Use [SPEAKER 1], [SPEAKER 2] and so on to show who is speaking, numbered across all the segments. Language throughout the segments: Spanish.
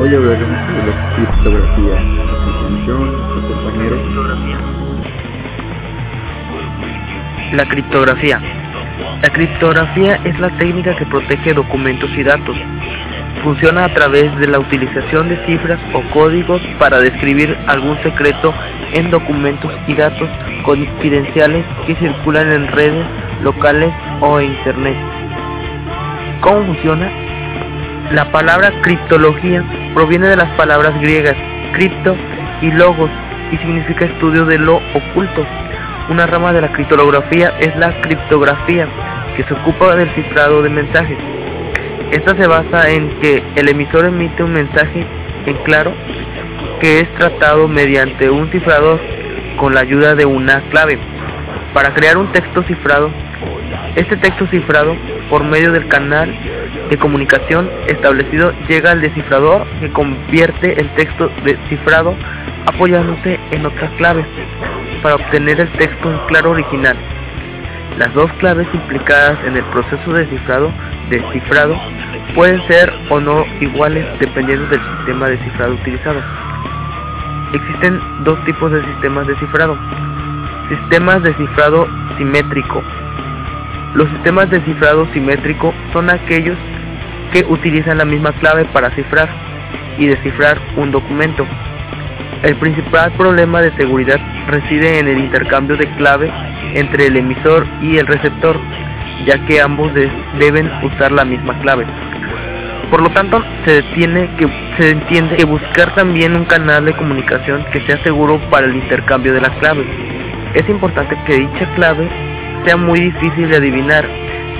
[SPEAKER 1] Hoy hablaremos sobre la criptografía. A compañero.
[SPEAKER 2] La criptografía. La criptografía es la técnica que protege documentos y datos. Funciona a través de la utilización de cifras o códigos para describir algún secreto en documentos y datos confidenciales que circulan en redes locales o Internet. ¿Cómo funciona? La palabra criptología proviene de las palabras griegas cripto y logos y significa estudio de lo oculto. Una rama de la criptografía es la criptografía, que se ocupa del cifrado de mensajes. Esta se basa en que el emisor emite un mensaje en claro que es tratado mediante un cifrador con la ayuda de una clave. Para crear un texto cifrado, este texto cifrado por medio del canal de comunicación establecido llega al descifrador que convierte el texto descifrado apoyándose en otras claves para obtener el texto en claro original. Las dos claves implicadas en el proceso de cifrado descifrado pueden ser o no iguales dependiendo del sistema de cifrado utilizado. Existen dos tipos de sistemas de cifrado. Sistemas de cifrado simétrico. Los sistemas de cifrado simétrico son aquellos que utilizan la misma clave para cifrar y descifrar un documento. El principal problema de seguridad reside en el intercambio de clave entre el emisor y el receptor, ya que ambos deben usar la misma clave. Por lo tanto, se entiende que buscar también un canal de comunicación que sea seguro para el intercambio de la clave. Es importante que dicha clave sea muy difícil de adivinar,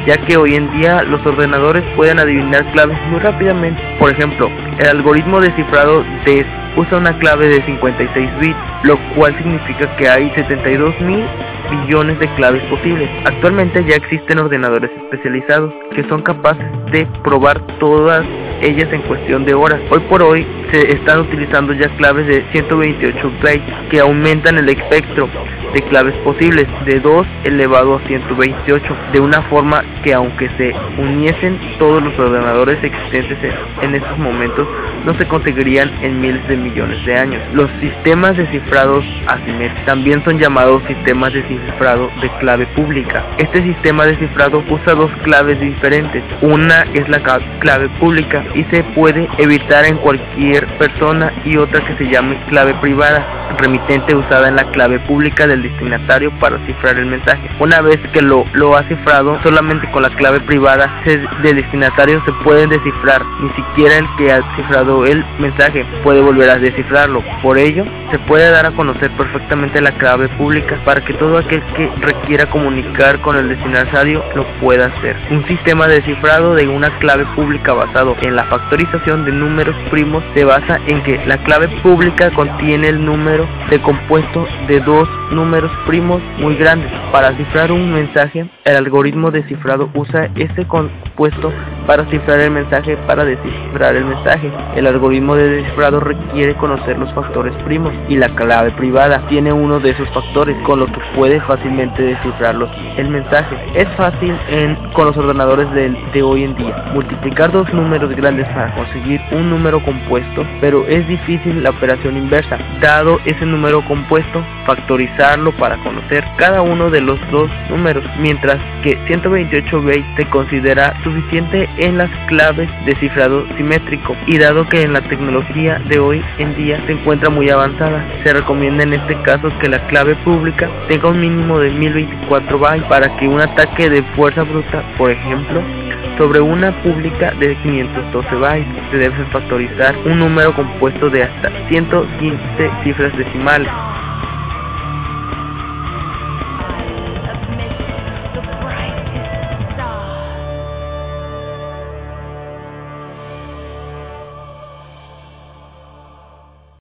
[SPEAKER 2] ya que hoy en día los ordenadores pueden adivinar claves muy rápidamente. Por ejemplo, el algoritmo de cifrado DES usa una clave de 56 bits, lo cual significa que hay 72 mil billones de claves posibles. Actualmente ya existen ordenadores especializados que son capaces de probar todas ellas en cuestión de horas. Hoy por hoy se están utilizando ya claves de 128 bytes que aumentan el espectro de claves posibles de 2 elevado a 128 de una forma que aunque se uniesen todos los ordenadores existentes en estos momentos no se conseguirían en miles de millones de años. Los sistemas de cifrados asimétricos también son llamados sistemas de cifrado de clave pública. Este sistema de cifrado usa dos claves diferentes. Una es la clave pública y se puede evitar en cualquier persona y otra que se llame clave privada, remitente usada en la clave pública del destinatario para cifrar el mensaje. Una vez que lo, lo ha cifrado, solamente con la clave privada del destinatario se puede descifrar, ni siquiera el que ha cifrado el mensaje puede volver a descifrarlo. Por ello, se puede dar a conocer perfectamente la clave pública para que todo aquel que requiera comunicar con el destinatario lo pueda hacer. Un sistema de cifrado de una clave pública basado en la factorización de números primos se basa en que la clave pública contiene el número de compuesto de dos números primos muy grandes. Para cifrar un mensaje, el algoritmo de cifrado usa ese compuesto para cifrar el mensaje para descifrar el mensaje. El algoritmo de descifrado requiere conocer los factores primos y la clave privada tiene uno de esos factores con lo que puede fácilmente descifrarlos. El mensaje es fácil en, con los ordenadores de, de hoy en día. Multiplicar dos números grandes para conseguir un número compuesto, pero es difícil la operación inversa. Dado ese número compuesto, factorizarlo para conocer cada uno de los dos números, mientras que 128 bytes se considera suficiente en las claves de cifrado simétrico y dado que en la tecnología de hoy en día se encuentra muy avanzada, se recomienda en este caso que la clave pública tenga un mínimo de 1024 bytes para que un ataque de fuerza bruta, por ejemplo, sobre una pública de 512 bytes se debe factorizar un número compuesto de hasta 115 cifras decimales